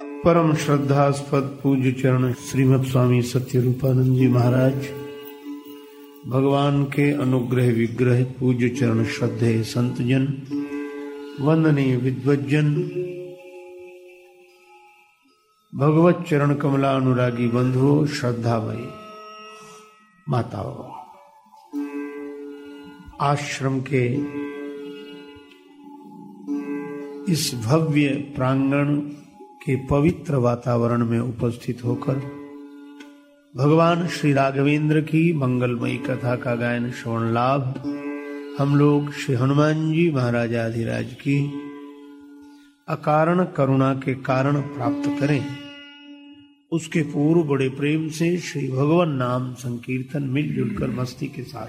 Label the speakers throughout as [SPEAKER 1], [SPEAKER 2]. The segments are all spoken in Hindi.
[SPEAKER 1] परम श्रद्धास्पद पूज्य चरण श्रीमद स्वामी सत्य रूपानंद जी महाराज, भगवान के अनुग्रह विग्रह पूज्य चरण श्रद्धे संतजन वंदनीय विद्वजन भगवत चरण कमला अनुरागी बंधुओं श्रद्धामयी माताओं। आश्रम के इस भव्य प्रांगण के पवित्र वातावरण में उपस्थित होकर भगवान श्री राघवेंद्र की मंगलमयी कथा का गायन श्रवण लाभ हम लोग श्री हनुमान जी महाराज आधिराज की अकारण करुणा के कारण प्राप्त करें। उसके पूर्व बड़े प्रेम से श्री भगवान नाम संकीर्तन मिलजुल कर मस्ती के साथ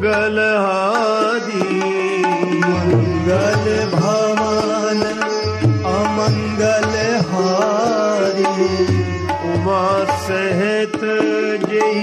[SPEAKER 1] अमंगल हारी
[SPEAKER 2] मंगल भवन, अमंगल हारी
[SPEAKER 1] उमा सहित जय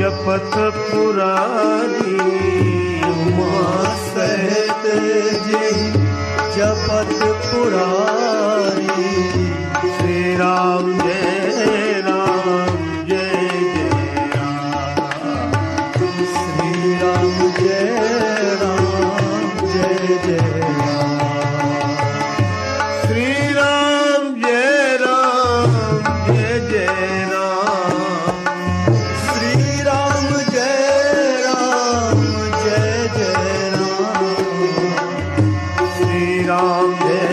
[SPEAKER 1] जपत पुरारी
[SPEAKER 2] उमा सहित जय जपत पुरारी
[SPEAKER 1] श्री राम जय। Ram Dev.